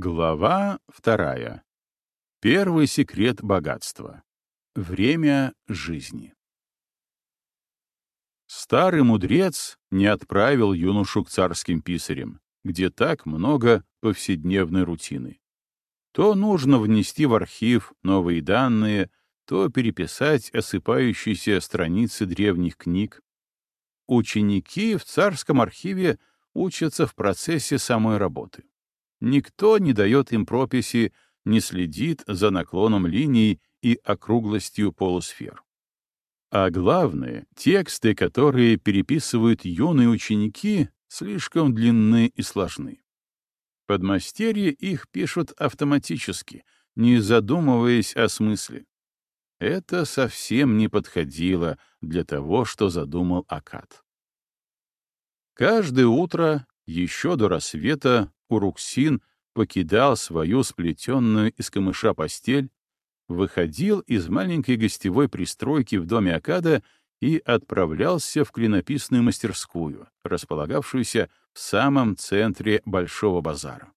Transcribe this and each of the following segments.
Глава вторая. Первый секрет богатства. Время жизни. Старый мудрец не отправил юношу к царским писарям, где так много повседневной рутины. То нужно внести в архив новые данные, то переписать осыпающиеся страницы древних книг. Ученики в царском архиве учатся в процессе самой работы. Никто не дает им прописи, не следит за наклоном линий и округлостью полусфер. А главное, тексты, которые переписывают юные ученики, слишком длинны и сложны. Подмастерья их пишут автоматически, не задумываясь о смысле. Это совсем не подходило для того, что задумал Акад. Каждое утро, еще до рассвета, Уруксин покидал свою сплетенную из камыша постель, выходил из маленькой гостевой пристройки в доме Акада и отправлялся в клинописную мастерскую, располагавшуюся в самом центре Большого базара.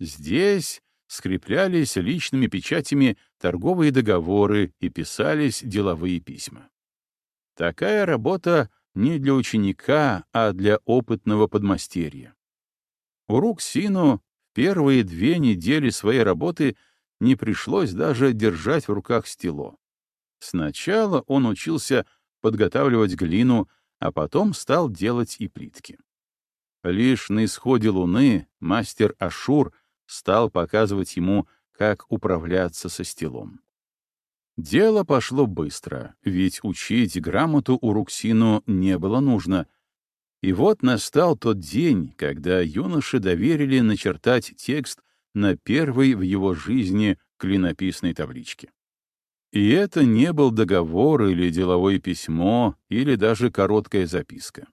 Здесь скреплялись личными печатями торговые договоры и писались деловые письма. Такая работа не для ученика, а для опытного подмастерья. Урук Сину первые две недели своей работы не пришлось даже держать в руках стело. Сначала он учился подготавливать глину, а потом стал делать и плитки. Лишь на исходе луны мастер Ашур стал показывать ему, как управляться со стелом. Дело пошло быстро, ведь учить грамоту у Руксину не было нужно, и вот настал тот день, когда юноше доверили начертать текст на первой в его жизни клинописной табличке. И это не был договор или деловое письмо, или даже короткая записка.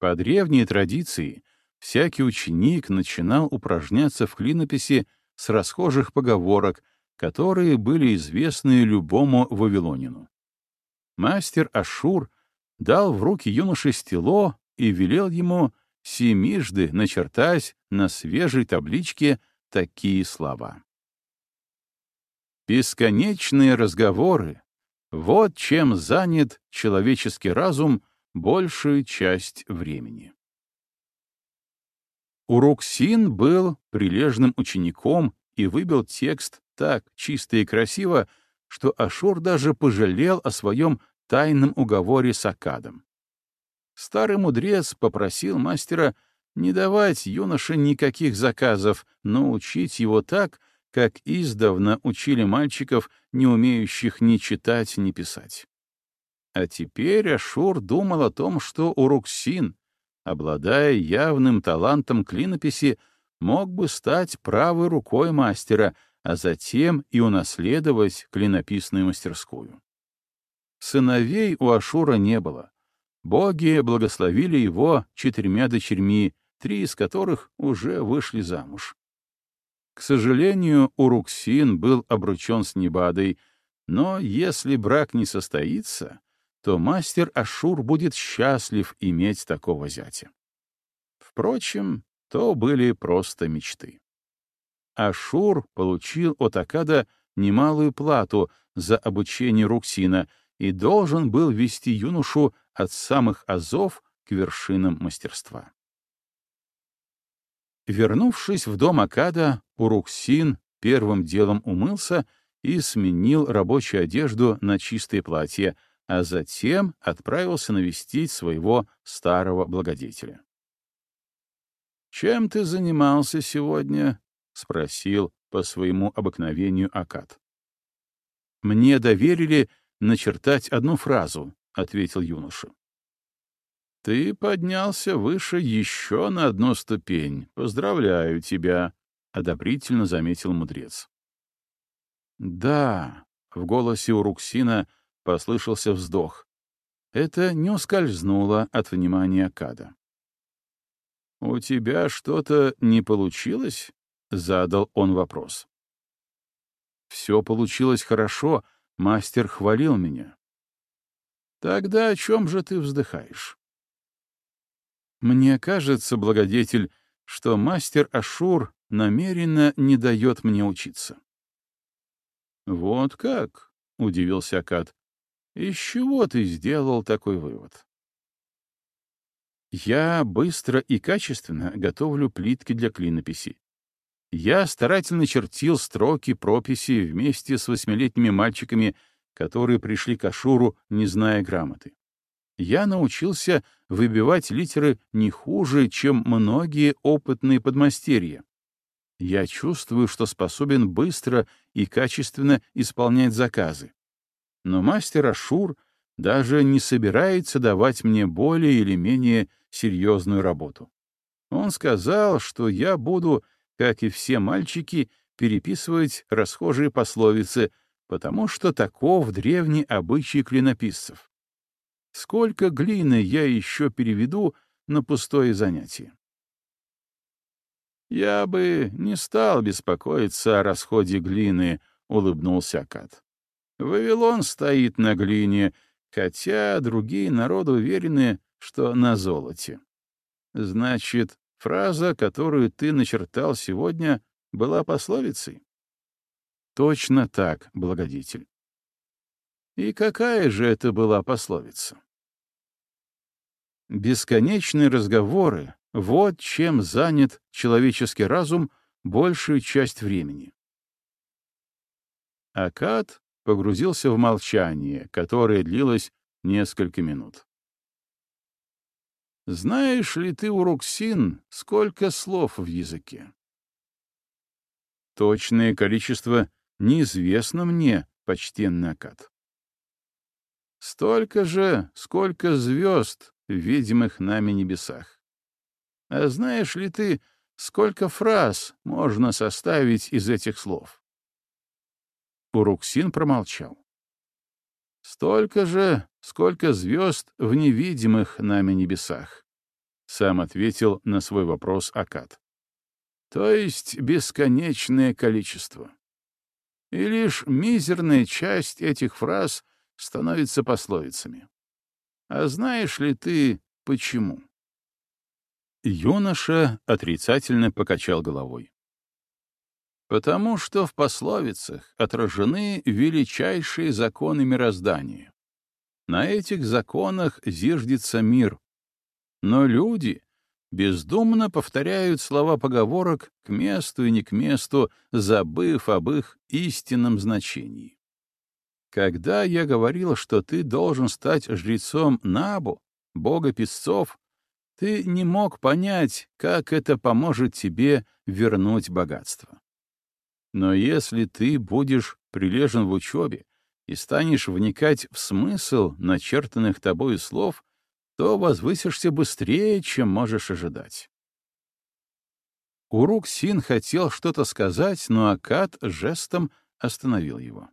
По древней традиции, всякий ученик начинал упражняться в клинописи с расхожих поговорок, которые были известны любому вавилонину. Мастер Ашур дал в руки юноше стело и велел ему семижды начертать на свежей табличке такие слова. Бесконечные разговоры — вот чем занят человеческий разум большую часть времени. Уруксин был прилежным учеником и выбил текст так чисто и красиво, что Ашур даже пожалел о своем тайном уговоре с Акадом. Старый мудрец попросил мастера не давать юноше никаких заказов, но учить его так, как издавна учили мальчиков, не умеющих ни читать, ни писать. А теперь Ашур думал о том, что Уруксин, обладая явным талантом клинописи, мог бы стать правой рукой мастера, а затем и унаследовать клинописную мастерскую. Сыновей у Ашура не было. Боги благословили его четырьмя дочерьми, три из которых уже вышли замуж. К сожалению, Уруксин был обручен с Небадой, но если брак не состоится, то мастер Ашур будет счастлив иметь такого зятя. Впрочем, то были просто мечты. Ашур получил от Акада немалую плату за обучение Руксина и должен был вести юношу от самых азов к вершинам мастерства. Вернувшись в дом Акада, Уруксин первым делом умылся и сменил рабочую одежду на чистое платье, а затем отправился навестить своего старого благодетеля. «Чем ты занимался сегодня?» — спросил по своему обыкновению Акад. «Мне доверили начертать одну фразу», — ответил юноша. «Ты поднялся выше еще на одну ступень. Поздравляю тебя», — одобрительно заметил мудрец. «Да», — в голосе у Руксина послышался вздох. Это не ускользнуло от внимания Акада. «У тебя что-то не получилось?» — задал он вопрос. «Все получилось хорошо», Мастер хвалил меня. Тогда о чем же ты вздыхаешь? Мне кажется, благодетель, что мастер Ашур намеренно не дает мне учиться. «Вот как?» — удивился Акад. «Из чего ты сделал такой вывод?» Я быстро и качественно готовлю плитки для клинописи. Я старательно чертил строки прописи вместе с восьмилетними мальчиками, которые пришли к Ашуру, не зная грамоты. Я научился выбивать литеры не хуже, чем многие опытные подмастерья. Я чувствую, что способен быстро и качественно исполнять заказы. Но мастер Ашур даже не собирается давать мне более или менее серьезную работу. Он сказал, что я буду, как и все мальчики, переписывать расхожие пословицы, потому что таков древний обычай клинописцев. Сколько глины я еще переведу на пустое занятие? «Я бы не стал беспокоиться о расходе глины», — улыбнулся Акад. «Вавилон стоит на глине, хотя другие народы уверены, что на золоте. Значит, фраза, которую ты начертал сегодня, была пословицей? Точно так, благодетель. И какая же это была пословица? Бесконечные разговоры — вот чем занят человеческий разум большую часть времени. Акад погрузился в молчание, которое длилось несколько минут. Знаешь ли ты, Уруксин, сколько слов в языке? Точное количество неизвестно мне, почтенный Акад. Столько же, сколько звезд в видимых нами небесах. А знаешь ли ты, сколько фраз можно составить из этих слов? Уруксин промолчал. Столько же, сколько звезд в невидимых нами небесах. Сам ответил на свой вопрос Акад. То есть бесконечное количество. И лишь мизерная часть этих фраз становится пословицами. А знаешь ли ты, почему? Юноша отрицательно покачал головой. Потому что в пословицах отражены величайшие законы мироздания. На этих законах зиждется мир. Но люди бездумно повторяют слова поговорок к месту и не к месту, забыв об их истинном значении. Когда я говорил, что ты должен стать жрецом Набу, бога песцов, ты не мог понять, как это поможет тебе вернуть богатство. Но если ты будешь прилежен в учебе и станешь вникать в смысл начертанных тобою слов, то возвысишься быстрее, чем можешь ожидать. Урук Син хотел что-то сказать, но Акад жестом остановил его.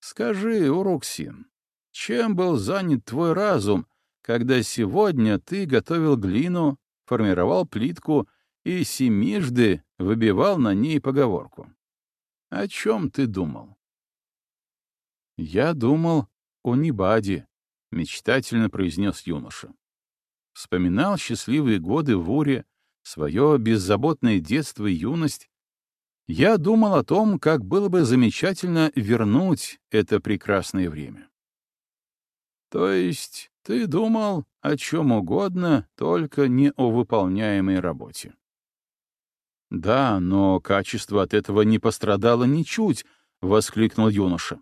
«Скажи, Урук Син, чем был занят твой разум, когда сегодня ты готовил глину, формировал плитку и семижды выбивал на ней поговорку. О чем ты думал? Я думал о Нибаде, мечтательно произнес юноша. Вспоминал счастливые годы в Уре, свое беззаботное детство и юность. Я думал о том, как было бы замечательно вернуть это прекрасное время. То есть ты думал о чем угодно, только не о выполняемой работе. «Да, но качество от этого не пострадало ничуть», — воскликнул юноша.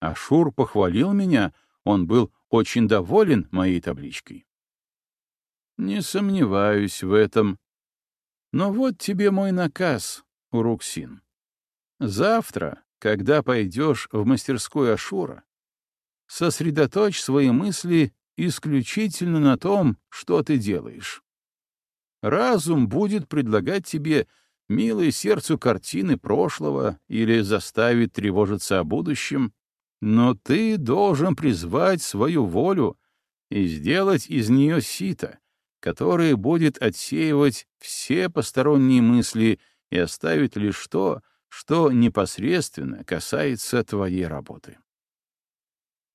Ашур похвалил меня, он был очень доволен моей табличкой. «Не сомневаюсь в этом. Но вот тебе мой наказ, Уруксин. Завтра, когда пойдешь в мастерскую Ашура, сосредоточь свои мысли исключительно на том, что ты делаешь. Разум будет предлагать тебе милые сердцу картины прошлого или заставить тревожиться о будущем, но ты должен призвать свою волю и сделать из нее сито, которое будет отсеивать все посторонние мысли и оставить лишь то, что непосредственно касается твоей работы.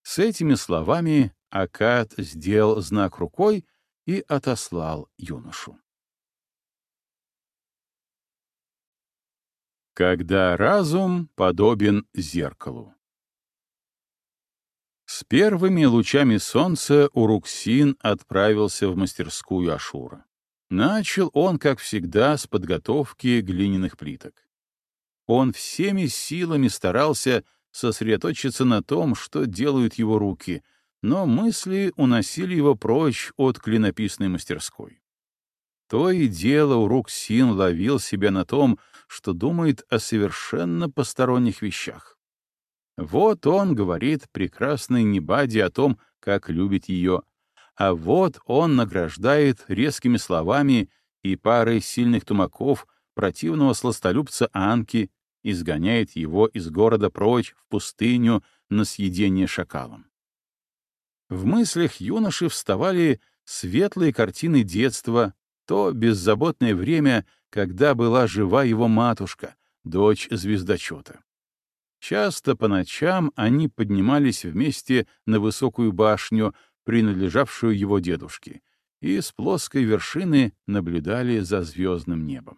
С этими словами Акад сделал знак рукой и отослал юношу. Когда разум подобен зеркалу. С первыми лучами солнца Уруксин отправился в мастерскую Ашура. Начал он, как всегда, с подготовки глиняных плиток. Он всеми силами старался сосредоточиться на том, что делают его руки, но мысли уносили его прочь от клинописной мастерской. То и дело Уруксин ловил себя на том, что думает о совершенно посторонних вещах. Вот он говорит прекрасной Небаде о том, как любит ее, а вот он награждает резкими словами и парой сильных тумаков противного сластолюбца Анки, изгоняет его из города прочь в пустыню на съедение шакалом. В мыслях юноши вставали светлые картины детства, то беззаботное время, когда была жива его матушка, дочь звездочета. Часто по ночам они поднимались вместе на высокую башню, принадлежавшую его дедушке, и с плоской вершины наблюдали за звездным небом.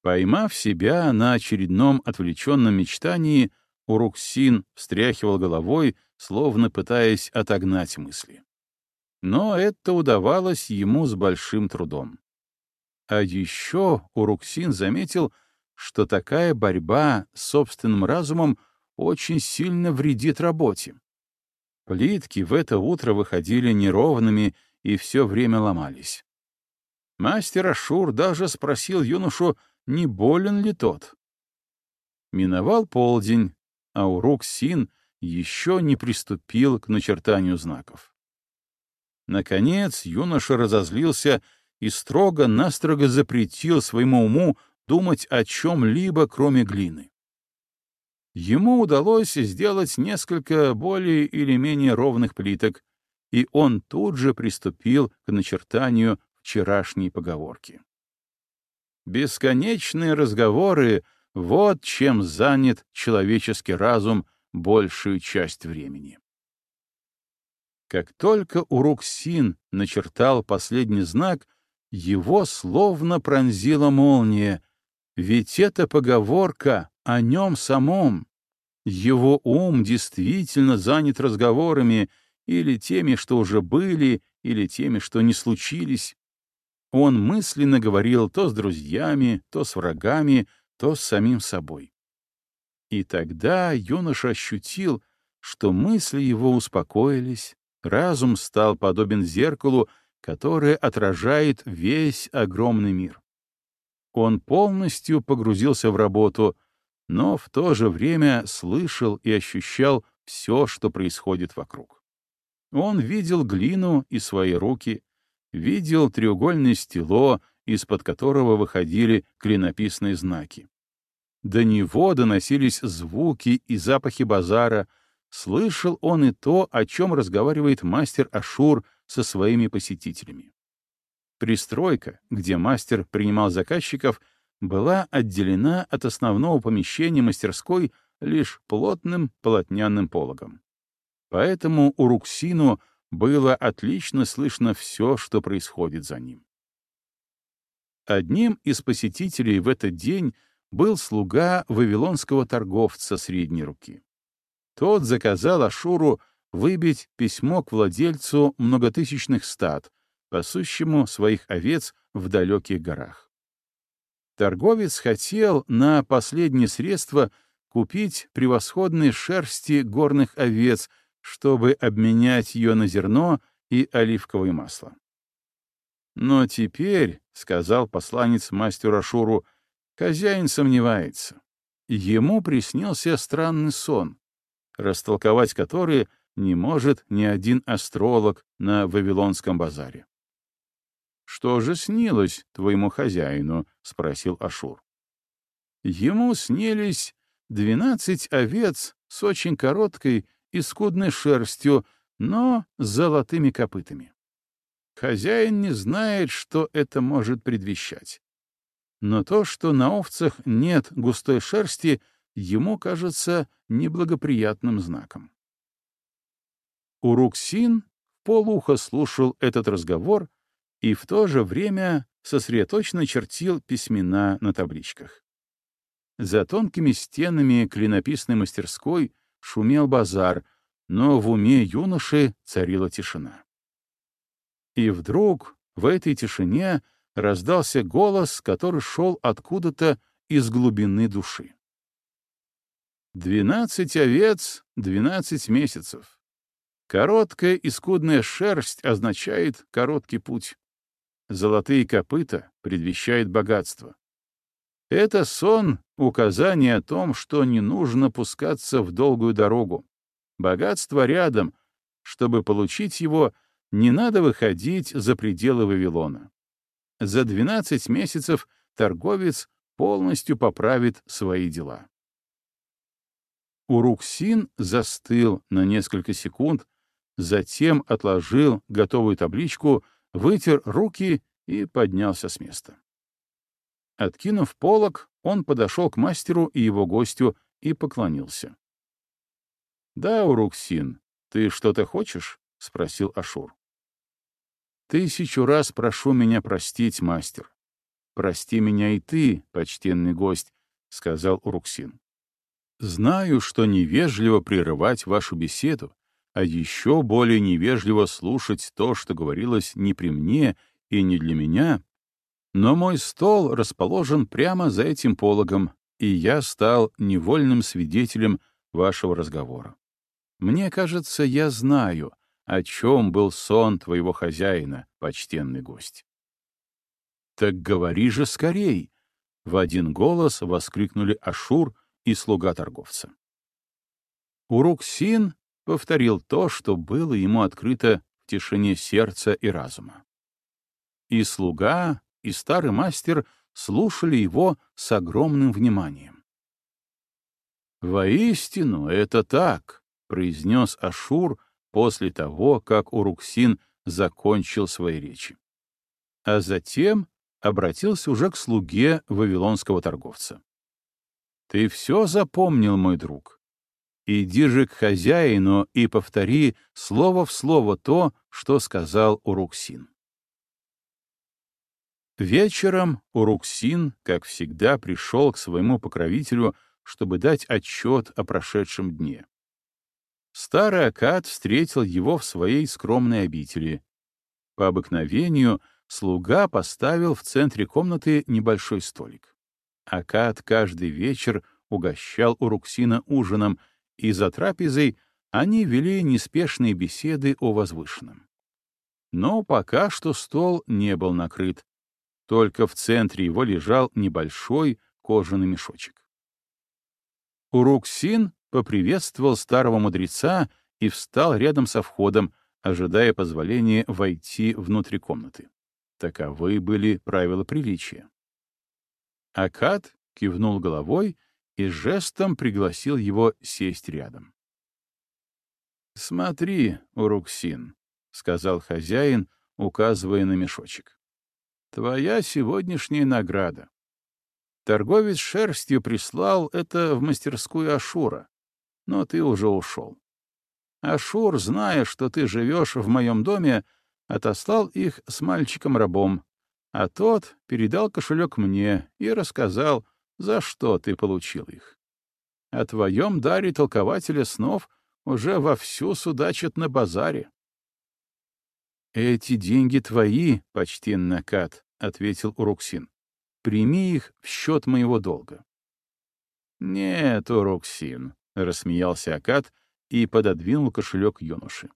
Поймав себя на очередном отвлеченном мечтании, Уруксин встряхивал головой, словно пытаясь отогнать мысли. Но это удавалось ему с большим трудом. А еще Уруксин заметил, что такая борьба с собственным разумом очень сильно вредит работе. Плитки в это утро выходили неровными и все время ломались. Мастер Ашур даже спросил юношу, не болен ли тот. Миновал полдень, а Урук Син еще не приступил к начертанию знаков. Наконец юноша разозлился и строго-настрого запретил своему уму думать о чем-либо, кроме глины. Ему удалось сделать несколько более или менее ровных плиток, и он тут же приступил к начертанию вчерашней поговорки. Бесконечные разговоры — вот чем занят человеческий разум большую часть времени. Как только Уруксин начертал последний знак, его словно пронзила молния, ведь это поговорка о нем самом. Его ум действительно занят разговорами или теми, что уже были, или теми, что не случились. Он мысленно говорил то с друзьями, то с врагами, то с самим собой. И тогда юноша ощутил, что мысли его успокоились, Разум стал подобен зеркалу, которое отражает весь огромный мир. Он полностью погрузился в работу, но в то же время слышал и ощущал все, что происходит вокруг. Он видел глину и свои руки, видел треугольное стело, из-под которого выходили клинописные знаки. До него доносились звуки и запахи базара — слышал он и то, о чем разговаривает мастер Ашур со своими посетителями. Пристройка, где мастер принимал заказчиков, была отделена от основного помещения мастерской лишь плотным полотняным пологом. Поэтому у Руксину было отлично слышно все, что происходит за ним. Одним из посетителей в этот день был слуга вавилонского торговца средней руки. Тот заказал Ашуру выбить письмо к владельцу многотысячных стад, пасущему своих овец в далеких горах. Торговец хотел на последнее средство купить превосходные шерсти горных овец, чтобы обменять ее на зерно и оливковое масло. «Но теперь, — сказал посланец мастеру Ашуру, — хозяин сомневается. Ему приснился странный сон, растолковать которые не может ни один астролог на Вавилонском базаре. «Что же снилось твоему хозяину?» — спросил Ашур. Ему снились двенадцать овец с очень короткой и скудной шерстью, но с золотыми копытами. Хозяин не знает, что это может предвещать. Но то, что на овцах нет густой шерсти, ему кажется неблагоприятным знаком. Уруксин полухо слушал этот разговор и в то же время сосредоточенно чертил письмена на табличках. За тонкими стенами клинописной мастерской шумел базар, но в уме юноши царила тишина. И вдруг в этой тишине раздался голос, который шел откуда-то из глубины души. «Двенадцать овец, двенадцать месяцев. Короткая и скудная шерсть означает короткий путь. Золотые копыта предвещают богатство. Это сон — указание о том, что не нужно пускаться в долгую дорогу. Богатство рядом. Чтобы получить его, не надо выходить за пределы Вавилона. За 12 месяцев торговец полностью поправит свои дела. Уруксин застыл на несколько секунд, затем отложил готовую табличку, вытер руки и поднялся с места. Откинув полог, он подошел к мастеру и его гостю и поклонился. «Да, Уруксин, ты что-то хочешь?» — спросил Ашур. «Тысячу раз прошу меня простить, мастер. Прости меня и ты, почтенный гость», — сказал Уруксин. «Знаю, что невежливо прерывать вашу беседу, а еще более невежливо слушать то, что говорилось не при мне и не для меня, но мой стол расположен прямо за этим пологом, и я стал невольным свидетелем вашего разговора. Мне кажется, я знаю, о чем был сон твоего хозяина, почтенный гость. «Так говори же скорей!» — в один голос воскликнули Ашур и слуга торговца. Уруксин повторил то, что было ему открыто в тишине сердца и разума. И слуга, и старый мастер слушали его с огромным вниманием. «Воистину, это так», — произнес Ашур после того, как Уруксин закончил свои речи. А затем обратился уже к слуге вавилонского торговца. «Ты все запомнил, мой друг. Иди же к хозяину и повтори слово в слово то, что сказал Уруксин». Вечером Уруксин, как всегда, пришел к своему покровителю, чтобы дать отчет о прошедшем дне. Старый Акад встретил его в своей скромной обители. По обыкновению слуга поставил в центре комнаты небольшой столик. Акад каждый вечер угощал Уруксина ужином, и за трапезой они вели неспешные беседы о возвышенном. Но пока что стол не был накрыт, только в центре его лежал небольшой кожаный мешочек. Уруксин поприветствовал старого мудреца и встал рядом со входом, ожидая позволения войти внутрь комнаты. Таковы были правила приличия. Акад кивнул головой и жестом пригласил его сесть рядом. «Смотри, Уруксин», — сказал хозяин, указывая на мешочек. Твоя сегодняшняя награда. Торговец шерстью прислал это в мастерскую Ашура, но ты уже ушел. Ашур, зная, что ты живешь в моем доме, отослал их с мальчиком-рабом, а тот передал кошелек мне и рассказал, за что ты получил их. О твоем даре толкователя снов уже вовсю судачат на базаре. «Эти деньги твои, почтенный Кат», — ответил Уруксин. «Прими их в счет моего долга». «Нет, Уруксин», — рассмеялся Акат и пододвинул кошелек юноши.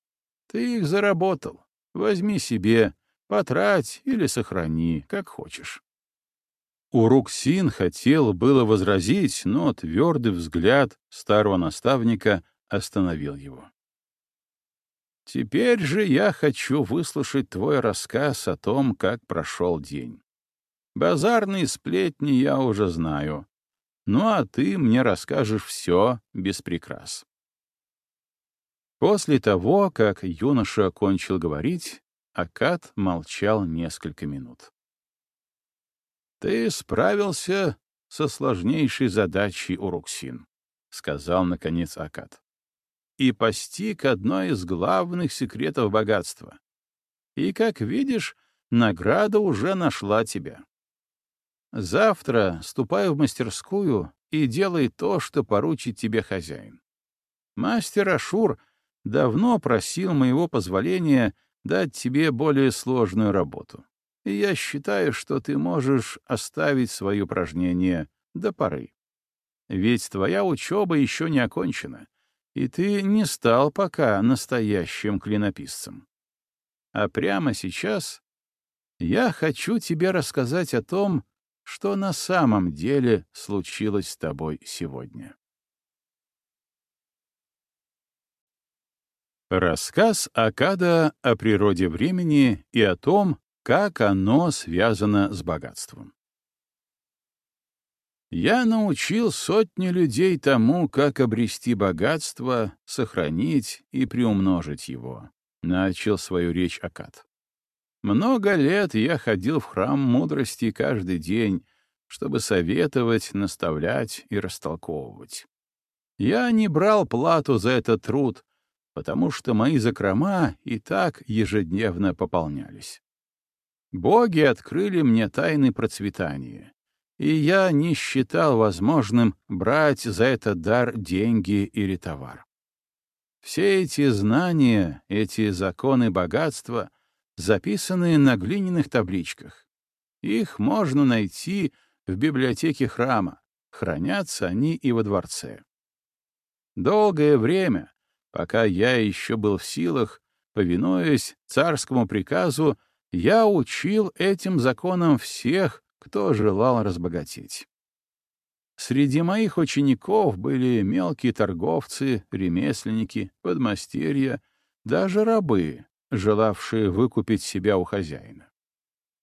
«Ты их заработал. Возьми себе, потрать или сохрани, как хочешь». Уруксин хотел было возразить, но твердый взгляд старого наставника остановил его. Теперь же я хочу выслушать твой рассказ о том, как прошел день. Базарные сплетни я уже знаю. Ну а ты мне расскажешь все без прикрас. После того, как юноша кончил говорить, Акад молчал несколько минут. «Ты справился со сложнейшей задачей, Уруксин», — сказал, наконец, Акад и постиг одно из главных секретов богатства. И, как видишь, награда уже нашла тебя. Завтра ступай в мастерскую и делай то, что поручит тебе хозяин. Мастер Ашур давно просил моего позволения дать тебе более сложную работу, и я считаю, что ты можешь оставить свои упражнения до поры. Ведь твоя учеба еще не окончена, и ты не стал пока настоящим клинописцем. А прямо сейчас я хочу тебе рассказать о том, что на самом деле случилось с тобой сегодня. Рассказ Акада о природе времени и о том, как оно связано с богатством. Я научил сотни людей тому, как обрести богатство, сохранить и приумножить его. Начал свою речь Акад. Много лет я ходил в храм мудрости каждый день, чтобы советовать, наставлять и растолковывать. Я не брал плату за этот труд, потому что мои закрома и так ежедневно пополнялись. Боги открыли мне тайны процветания, и я не считал возможным брать за этот дар деньги или товар. Все эти знания, эти законы богатства записаны на глиняных табличках. Их можно найти в библиотеке храма, хранятся они и во дворце. Долгое время, пока я еще был в силах, повинуясь царскому приказу, я учил этим законам всех, кто желал разбогатеть. Среди моих учеников были мелкие торговцы, ремесленники, подмастерья, даже рабы, желавшие выкупить себя у хозяина.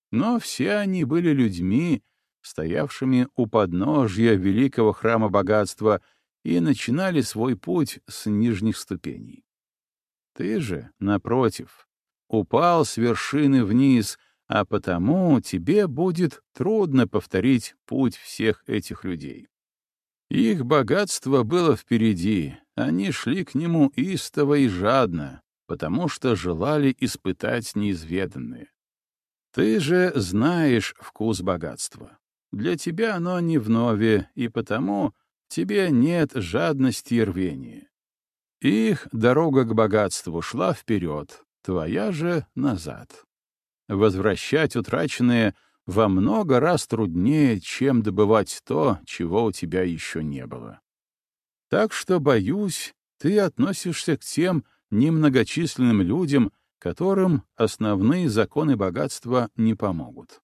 Но все они были людьми, стоявшими у подножья великого храма богатства и начинали свой путь с нижних ступеней. Ты же, напротив, упал с вершины вниз — а потому тебе будет трудно повторить путь всех этих людей. Их богатство было впереди, они шли к нему истово и жадно, потому что желали испытать неизведанное. Ты же знаешь вкус богатства. Для тебя оно не вновь, и потому тебе нет жадности и рвения. Их дорога к богатству шла вперед, твоя же — назад. Возвращать утраченное во много раз труднее, чем добывать то, чего у тебя еще не было. Так что, боюсь, ты относишься к тем немногочисленным людям, которым основные законы богатства не помогут.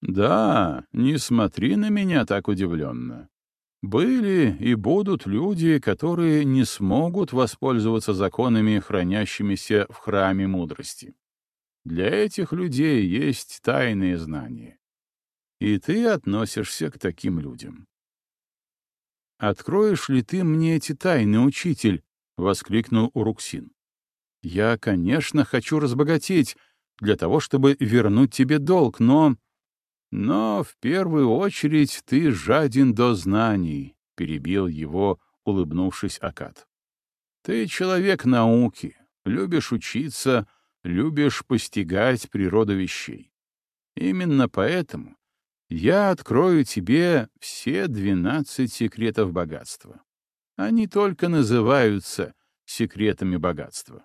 Да, не смотри на меня так удивленно. Были и будут люди, которые не смогут воспользоваться законами, хранящимися в храме мудрости. Для этих людей есть тайные знания. И ты относишься к таким людям. «Откроешь ли ты мне эти тайны, учитель?» — воскликнул Уруксин. «Я, конечно, хочу разбогатеть для того, чтобы вернуть тебе долг, но...» «Но в первую очередь ты жаден до знаний», — перебил его, улыбнувшись Акад. «Ты человек науки, любишь учиться, любишь постигать природу вещей. Именно поэтому я открою тебе все двенадцать секретов богатства. Они только называются секретами богатства.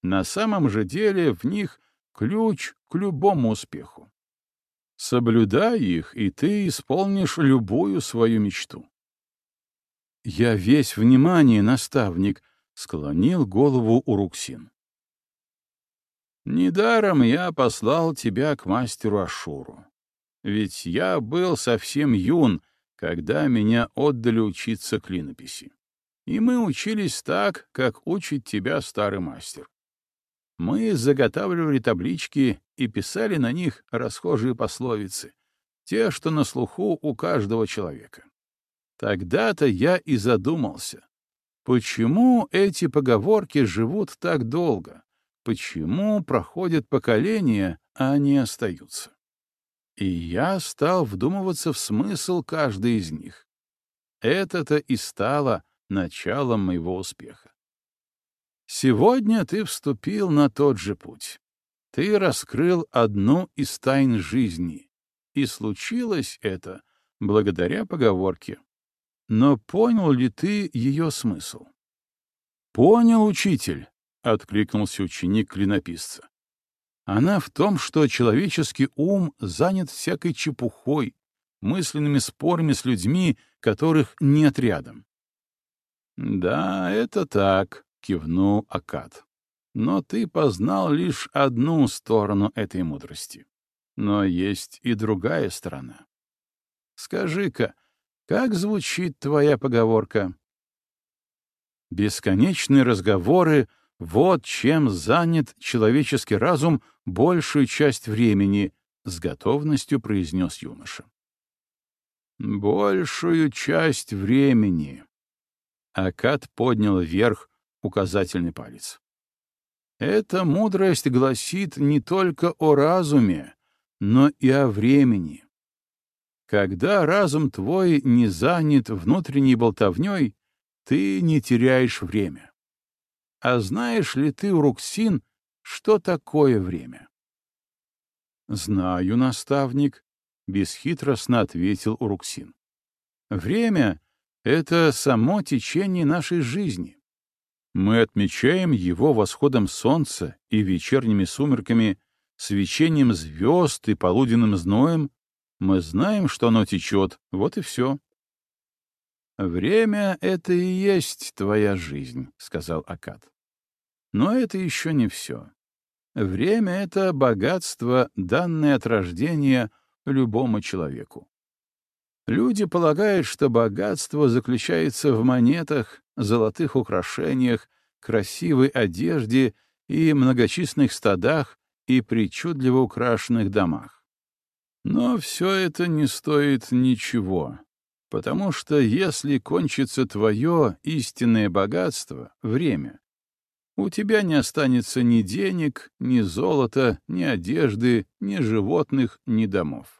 На самом же деле в них ключ к любому успеху. Соблюдай их, и ты исполнишь любую свою мечту. «Я весь внимание, наставник», — склонил голову Уруксин. Недаром я послал тебя к мастеру Ашуру. Ведь я был совсем юн, когда меня отдали учиться клинописи. И мы учились так, как учит тебя старый мастер. Мы заготавливали таблички и писали на них расхожие пословицы, те, что на слуху у каждого человека. Тогда-то я и задумался, почему эти поговорки живут так долго, почему проходят поколения, а они остаются. И я стал вдумываться в смысл каждой из них. Это-то и стало началом моего успеха. Сегодня ты вступил на тот же путь. Ты раскрыл одну из тайн жизни, и случилось это благодаря поговорке но понял ли ты ее смысл? «Понял, учитель», — откликнулся ученик клинописца. «Она в том, что человеческий ум занят всякой чепухой, мысленными спорами с людьми, которых нет рядом». «Да, это так», — кивнул Акад. «Но ты познал лишь одну сторону этой мудрости. Но есть и другая сторона. Скажи-ка, как звучит твоя поговорка?» Бесконечные разговоры — вот чем занят человеческий разум большую часть времени, — с готовностью произнес юноша. «Большую часть времени». Акад поднял вверх указательный палец. Эта мудрость гласит не только о разуме, но и о времени. Когда разум твой не занят внутренней болтовней, ты не теряешь время. А знаешь ли ты, Уруксин, что такое время? Знаю, наставник, бесхитростно ответил Уруксин. Время — это само течение нашей жизни. Мы отмечаем его восходом солнца и вечерними сумерками, свечением звезд и полуденным зноем. Мы знаем, что оно течет, вот и все. «Время — это и есть твоя жизнь», — сказал Акад. «Но это еще не все. Время — это богатство, данное от рождения любому человеку. Люди полагают, что богатство заключается в монетах, золотых украшениях, красивой одежде и многочисленных стадах и причудливо украшенных домах. Но все это не стоит ничего, Потому что если кончится твое истинное богатство, время, у тебя не останется ни денег, ни золота, ни одежды, ни животных, ни домов.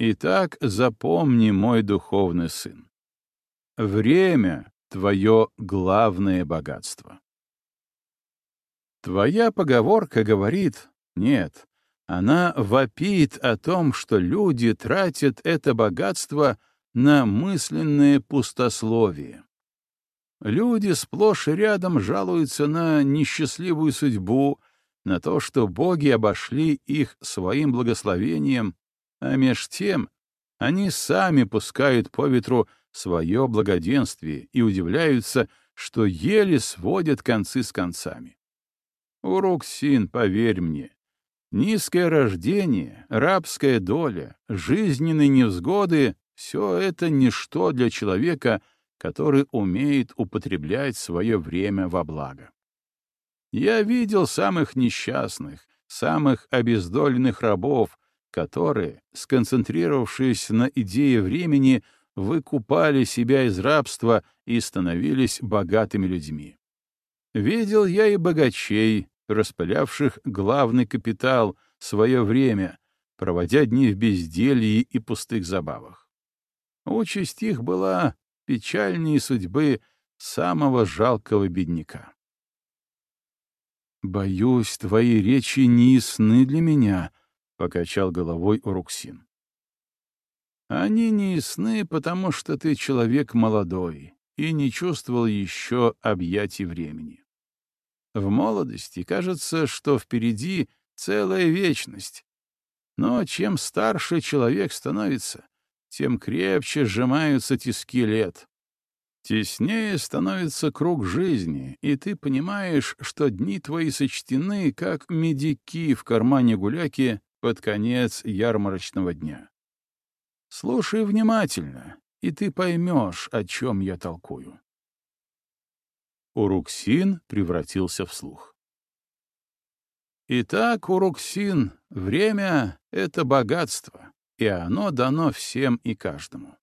Итак, запомни, мой духовный сын. Время — твое главное богатство. Твоя поговорка говорит, нет, она вопит о том, что люди тратят это богатство на мысленное пустословие. Люди сплошь и рядом жалуются на несчастливую судьбу, на то, что боги обошли их своим благословением, а меж тем они сами пускают по ветру свое благоденствие и удивляются, что еле сводят концы с концами. Уруксин, поверь мне, Низкое рождение, рабская доля, жизненные невзгоды — все это ничто для человека, который умеет употреблять свое время во благо. Я видел самых несчастных, самых обездоленных рабов, которые, сконцентрировавшись на идее времени, выкупали себя из рабства и становились богатыми людьми. Видел я и богачей, распылявших главный капитал, свое время, проводя дни в безделье и пустых забавах. Участь их была печальнее судьбы самого жалкого бедняка. «Боюсь, твои речи не для меня», — покачал головой Уруксин. «Они не ясны, потому что ты человек молодой и не чувствовал еще объятий времени. В молодости кажется, что впереди целая вечность. Но чем старше человек становится, тем крепче сжимаются тиски лет. Теснее становится круг жизни, и ты понимаешь, что дни твои сочтены, как медики в кармане гуляки под конец ярмарочного дня. Слушай внимательно, и ты поймешь, о чем я толкую. Уруксин превратился в слух. Итак, Уруксин, время — это богатство, и оно дано всем и каждому.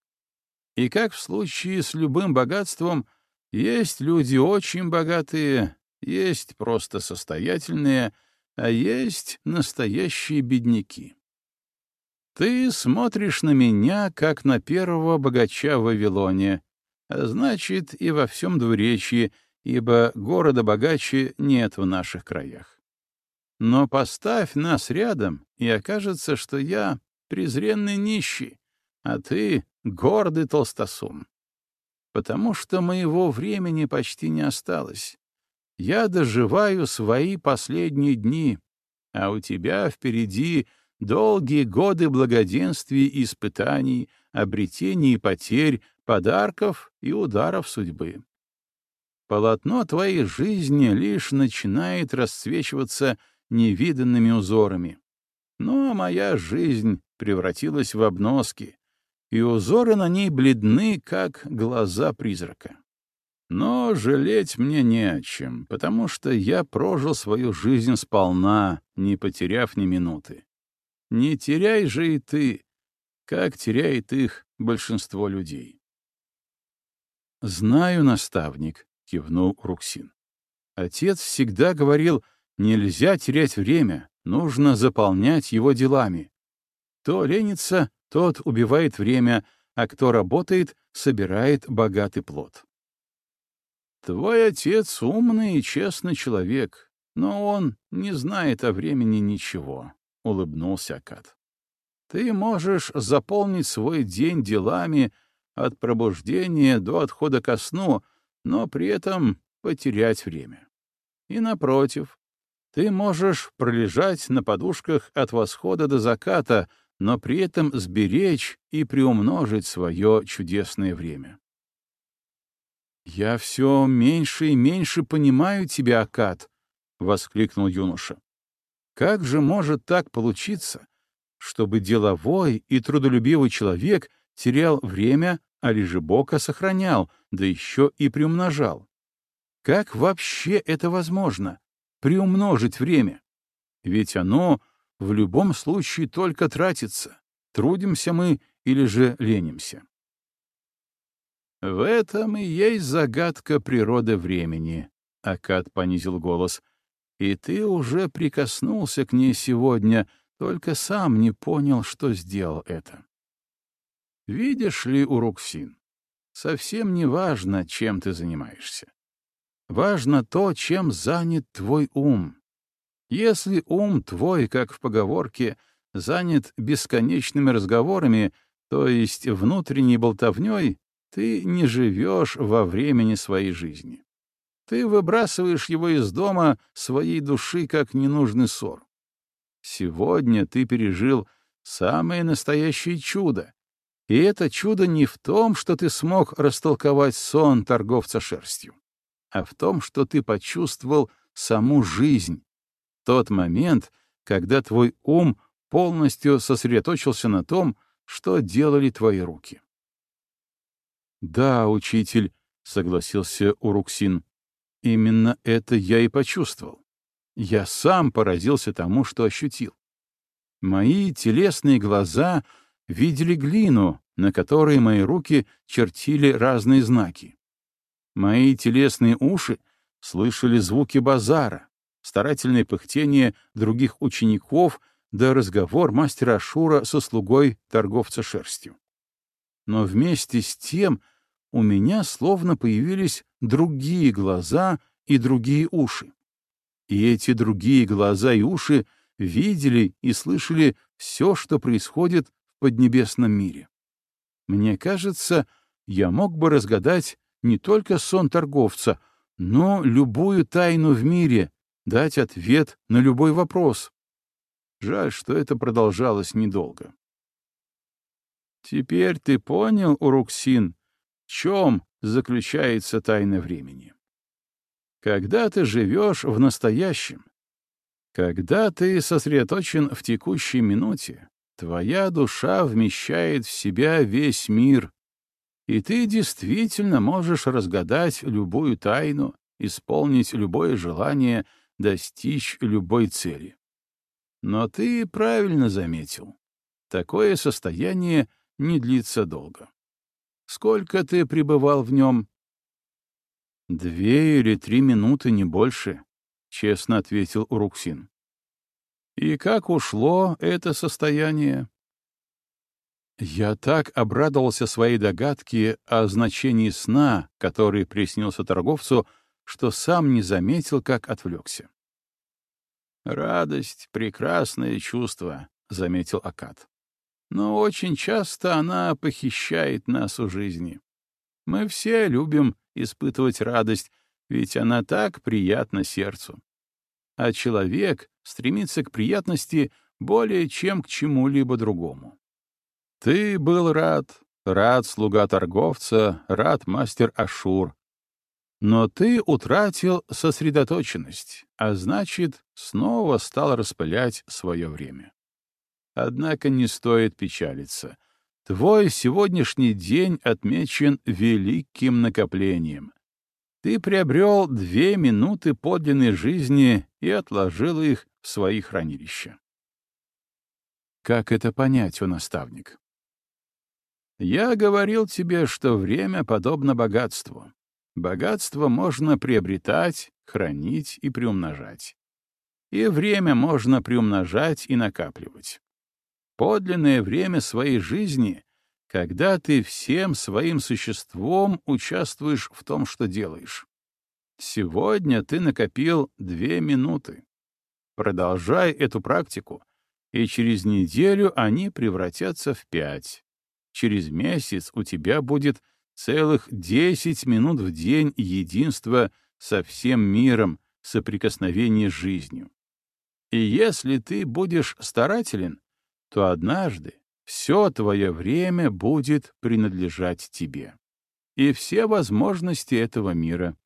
И как в случае с любым богатством, есть люди очень богатые, есть просто состоятельные, а есть настоящие бедняки. Ты смотришь на меня, как на первого богача в Вавилоне, а значит, и во всем двуречье — ибо города богаче нет в наших краях. Но поставь нас рядом, и окажется, что я презренный нищий, а ты — гордый толстосум. Потому что моего времени почти не осталось. Я доживаю свои последние дни, а у тебя впереди долгие годы благоденствий и испытаний, обретений и потерь, подарков и ударов судьбы. Полотно твоей жизни лишь начинает расцвечиваться невиданными узорами. Но моя жизнь превратилась в обноски, и узоры на ней бледны, как глаза призрака. Но жалеть мне не о чем, потому что я прожил свою жизнь сполна, не потеряв ни минуты. Не теряй же и ты, как теряет их большинство людей. «Знаю, наставник», — кивнул Руксин. «Отец всегда говорил, нельзя терять время, нужно заполнять его делами. Кто ленится, тот убивает время, а кто работает, собирает богатый плод». «Твой отец умный и честный человек, но он не знает о времени ничего», — улыбнулся Акад. «Ты можешь заполнить свой день делами, — от пробуждения до отхода ко сну, но при этом потерять время. И напротив, ты можешь пролежать на подушках от восхода до заката, но при этом сберечь и приумножить свое чудесное время. «Я все меньше и меньше понимаю тебя, Акад», — воскликнул юноша. «Как же может так получиться, чтобы деловой и трудолюбивый человек терял время а Лежебока сохранял, да еще и приумножал. Как вообще это возможно? Приумножить время? Ведь оно в любом случае только тратится. Трудимся мы или же ленимся. В этом и есть загадка природы времени, — Акад понизил голос. И ты уже прикоснулся к ней сегодня, только сам не понял, что сделал это. Видишь ли, Уруксин, совсем не важно, чем ты занимаешься. Важно то, чем занят твой ум. Если ум твой, как в поговорке, занят бесконечными разговорами, то есть внутренней болтовней, ты не живешь во времени своей жизни. Ты выбрасываешь его из дома своей души, как ненужный ссор. Сегодня ты пережил самое настоящее чудо, и это чудо не в том, что ты смог растолковать сон торговца шерстью, а в том, что ты почувствовал саму жизнь. Тот момент, когда твой ум полностью сосредоточился на том, что делали твои руки. «Да, учитель», — согласился Уруксин, — «именно это я и почувствовал. Я сам поразился тому, что ощутил. Мои телесные глаза — видели глину, на которой мои руки чертили разные знаки. Мои телесные уши слышали звуки базара, старательное пыхтение других учеников да разговор мастера Ашура со слугой торговца шерстью. Но вместе с тем у меня словно появились другие глаза и другие уши. И эти другие глаза и уши видели и слышали все, что происходит поднебесном мире. Мне кажется, я мог бы разгадать не только сон торговца, но любую тайну в мире, дать ответ на любой вопрос. Жаль, что это продолжалось недолго. Теперь ты понял, Уруксин, в чем заключается тайна времени. Когда ты живешь в настоящем, когда ты сосредоточен в текущей минуте, Твоя душа вмещает в себя весь мир, и ты действительно можешь разгадать любую тайну, исполнить любое желание, достичь любой цели. Но ты правильно заметил. Такое состояние не длится долго. Сколько ты пребывал в нем? Две или три минуты, не больше, — честно ответил Уруксин. И как ушло это состояние? Я так обрадовался своей догадке о значении сна, который приснился торговцу, что сам не заметил, как отвлекся. «Радость — прекрасное чувство», — заметил Акад. Но очень часто она похищает нас у жизни. Мы все любим испытывать радость, ведь она так приятна сердцу. А человек стремится к приятности более чем к чему-либо другому. Ты был рад, рад слуга торговца, рад мастер Ашур. Но ты утратил сосредоточенность, а значит, снова стал распылять свое время. Однако не стоит печалиться. Твой сегодняшний день отмечен великим накоплением. Ты приобрел две минуты подлинной жизни и отложил их в свои хранилища. Как это понять, о наставник? Я говорил тебе, что время подобно богатству. Богатство можно приобретать, хранить и приумножать. И время можно приумножать и накапливать подлинное время своей жизни, когда ты всем своим существом участвуешь в том, что делаешь. Сегодня ты накопил две минуты. Продолжай эту практику, и через неделю они превратятся в пять. Через месяц у тебя будет целых десять минут в день единства со всем миром, соприкосновения с жизнью. И если ты будешь старателен, то однажды все твое время будет принадлежать тебе. И все возможности этого мира.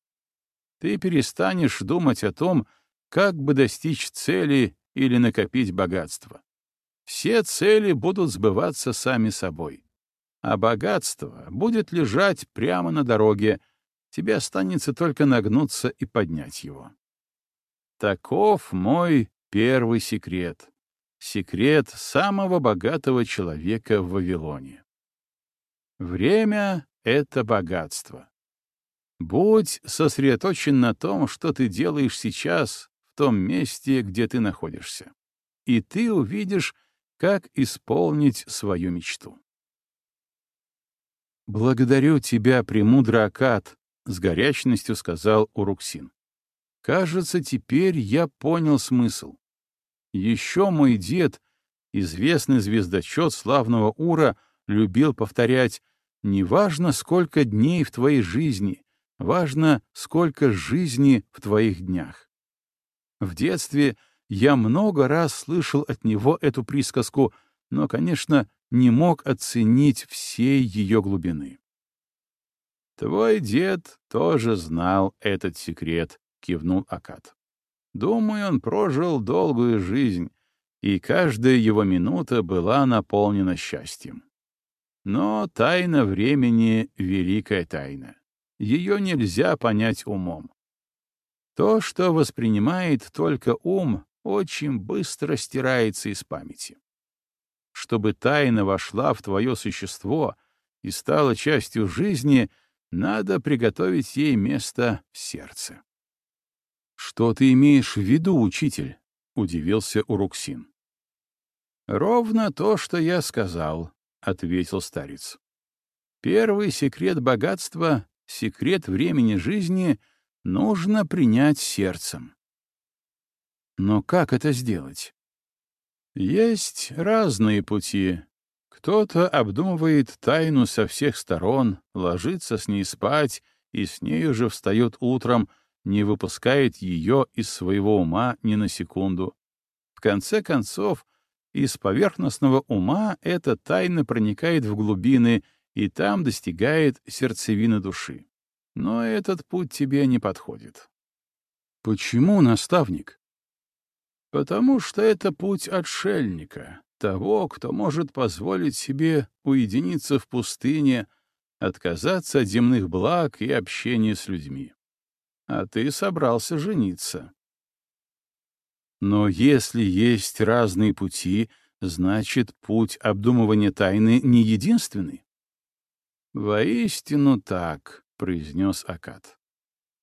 Ты перестанешь думать о том, как бы достичь цели или накопить богатство. Все цели будут сбываться сами собой. А богатство будет лежать прямо на дороге, тебе останется только нагнуться и поднять его. Таков мой первый секрет секрет самого богатого человека в Вавилоне. Время — это богатство. Будь сосредоточен на том, что ты делаешь сейчас в том месте, где ты находишься, и ты увидишь, как исполнить свою мечту. «Благодарю тебя, премудрый Акад», — с горячностью сказал Уруксин. «Кажется, теперь я понял смысл. Еще мой дед, известный звездочет славного Ура, любил повторять «Неважно, сколько дней в твоей жизни, важно, сколько жизни в твоих днях». В детстве я много раз слышал от него эту присказку, но, конечно, не мог оценить всей ее глубины. «Твой дед тоже знал этот секрет», — кивнул Акад. Думаю, он прожил долгую жизнь, и каждая его минута была наполнена счастьем. Но тайна времени — великая тайна. Ее нельзя понять умом. То, что воспринимает только ум, очень быстро стирается из памяти. Чтобы тайна вошла в твое существо и стала частью жизни, надо приготовить ей место в сердце. «Что ты имеешь в виду, учитель?» — удивился Уруксин. «Ровно то, что я сказал», — ответил старец. «Первый секрет богатства, секрет времени жизни нужно принять сердцем». Но как это сделать? Есть разные пути. Кто-то обдумывает тайну со всех сторон, ложится с ней спать и с нею же встает утром — не выпускает ее из своего ума ни на секунду. В конце концов, из поверхностного ума эта тайна проникает в глубины и там достигает сердцевины души. Но этот путь тебе не подходит. Почему, наставник? Потому что это путь отшельника, того, кто может позволить себе уединиться в пустыне, отказаться от земных благ и общения с людьми а ты собрался жениться. Но если есть разные пути, значит, путь обдумывания тайны не единственный. «Воистину так», — произнес Акад.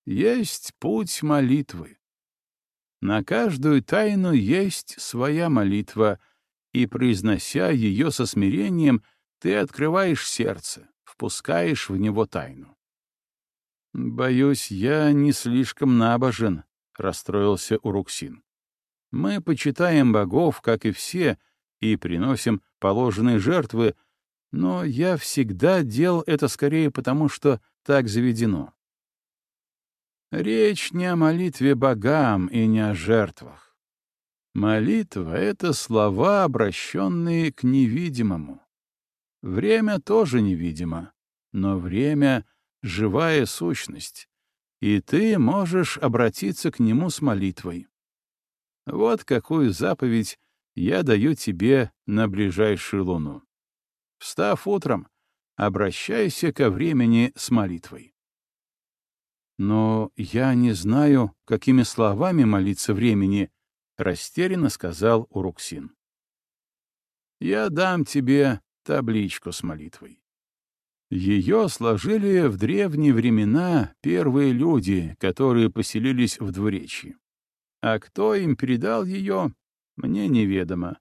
«Есть путь молитвы. На каждую тайну есть своя молитва, и, произнося ее со смирением, ты открываешь сердце, впускаешь в него тайну. «Боюсь, я не слишком набожен», — расстроился Уруксин. «Мы почитаем богов, как и все, и приносим положенные жертвы, но я всегда делал это скорее потому, что так заведено. Речь не о молитве богам и не о жертвах. Молитва — это слова, обращенные к невидимому. Время тоже невидимо, но время — живая сущность, и ты можешь обратиться к нему с молитвой. Вот какую заповедь я даю тебе на ближайшую луну. Встав утром, обращайся ко времени с молитвой. Но я не знаю, какими словами молиться времени, — растерянно сказал Уруксин. «Я дам тебе табличку с молитвой. Ее сложили в древние времена первые люди, которые поселились в двуречье. А кто им передал ее, мне неведомо.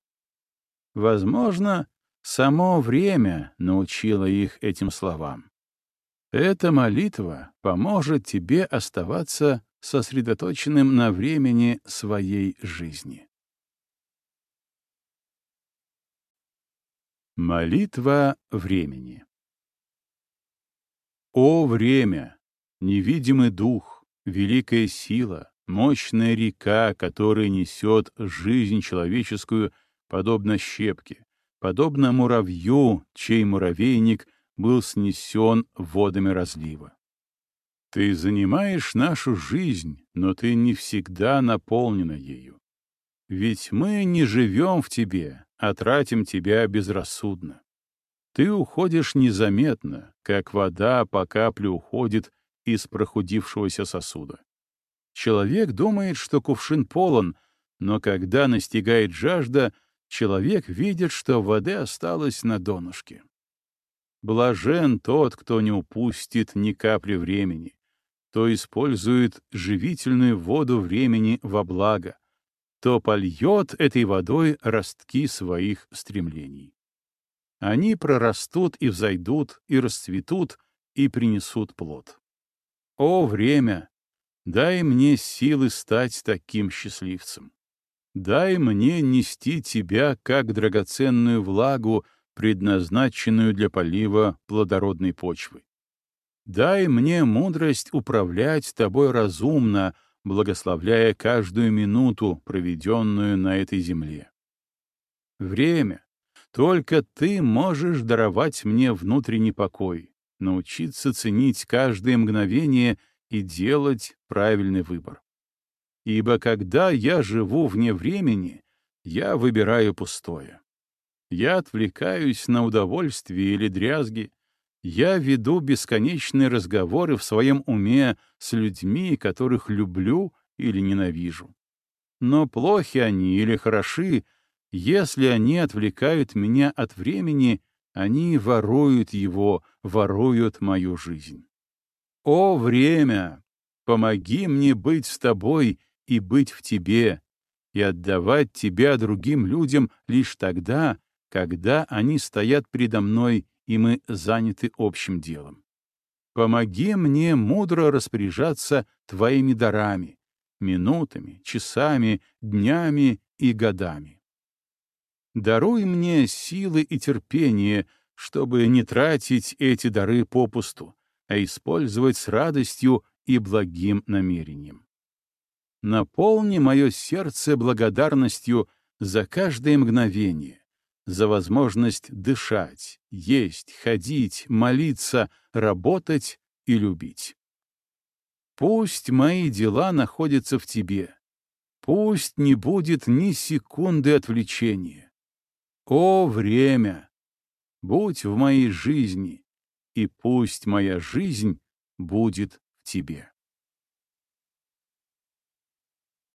Возможно, само время научило их этим словам. Эта молитва поможет тебе оставаться сосредоточенным на времени своей жизни. Молитва времени О время, невидимый дух, великая сила, мощная река, которая несет жизнь человеческую, подобно щепке, подобно муравью, чей муравейник был снесен водами разлива. Ты занимаешь нашу жизнь, но ты не всегда наполнена ею. Ведь мы не живем в тебе, а тратим тебя безрассудно. Ты уходишь незаметно, как вода по капле уходит из прохудившегося сосуда. Человек думает, что кувшин полон, но когда настигает жажда, человек видит, что воды осталось на донышке. Блажен тот, кто не упустит ни капли времени, то использует живительную воду времени во благо, то польет этой водой ростки своих стремлений. Они прорастут и взойдут, и расцветут, и принесут плод. О, время! Дай мне силы стать таким счастливцем. Дай мне нести тебя, как драгоценную влагу, предназначенную для полива плодородной почвы. Дай мне мудрость управлять тобой разумно, благословляя каждую минуту, проведенную на этой земле. Время. Только ты можешь даровать мне внутренний покой, научиться ценить каждое мгновение и делать правильный выбор. Ибо когда я живу вне времени, я выбираю пустое. Я отвлекаюсь на удовольствие или дрязги, я веду бесконечные разговоры в своем уме с людьми, которых люблю или ненавижу. Но плохи они или хороши, если они отвлекают меня от времени, они воруют его, воруют мою жизнь. О, время! Помоги мне быть с тобой и быть в тебе, и отдавать тебя другим людям лишь тогда, когда они стоят передо мной и мы заняты общим делом. Помоги мне мудро распоряжаться Твоими дарами, минутами, часами, днями и годами. Даруй мне силы и терпение, чтобы не тратить эти дары попусту, а использовать с радостью и благим намерением. Наполни мое сердце благодарностью за каждое мгновение, за возможность дышать, есть, ходить, молиться, работать и любить. Пусть мои дела находятся в тебе. Пусть не будет ни секунды отвлечения. О, время! Будь в моей жизни, и пусть моя жизнь будет в тебе.